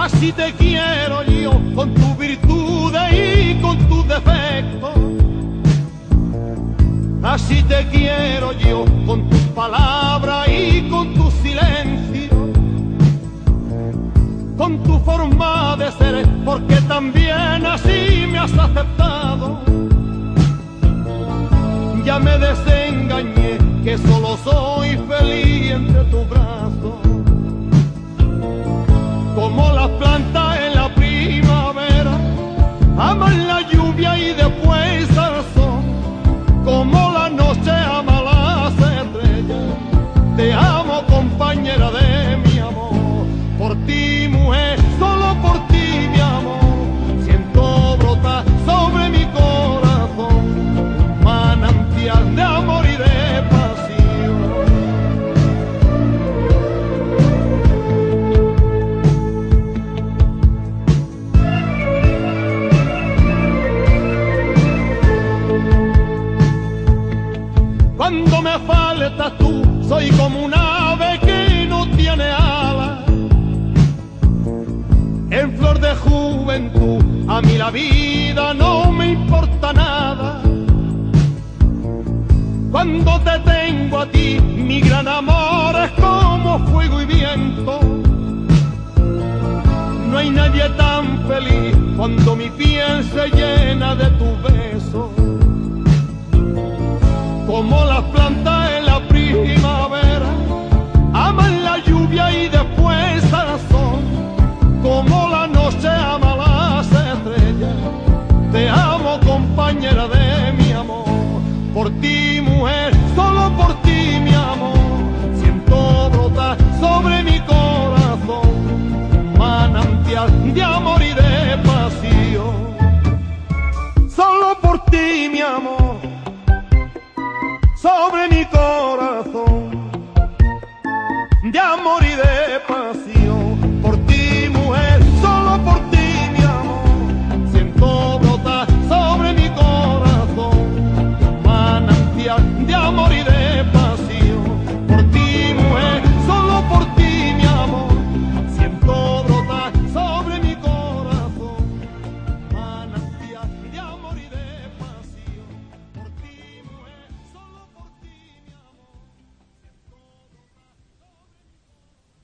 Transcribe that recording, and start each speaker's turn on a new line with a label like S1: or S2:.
S1: Así te quiero yo, con tu virtudes y con tus defectos. Así te quiero yo, con tus palabras y con tu silencio. Con tu forma de ser, porque también así me has aceptado. Ya me desengañé, que solo soy feliz entre tus brazos Cuando me faltas tú, soy como un ave que no tiene alas. En flor de juventud, a mí la vida no me importa nada. Cuando te tengo a ti, mi gran amor es como fuego y viento. No hay nadie tan feliz cuando mi piel se llena de tu beso solo por ti mi amor, siento brotar sobre mi corazón manantial de amor y de pasión. Solo por ti mi amor sobre mi corazón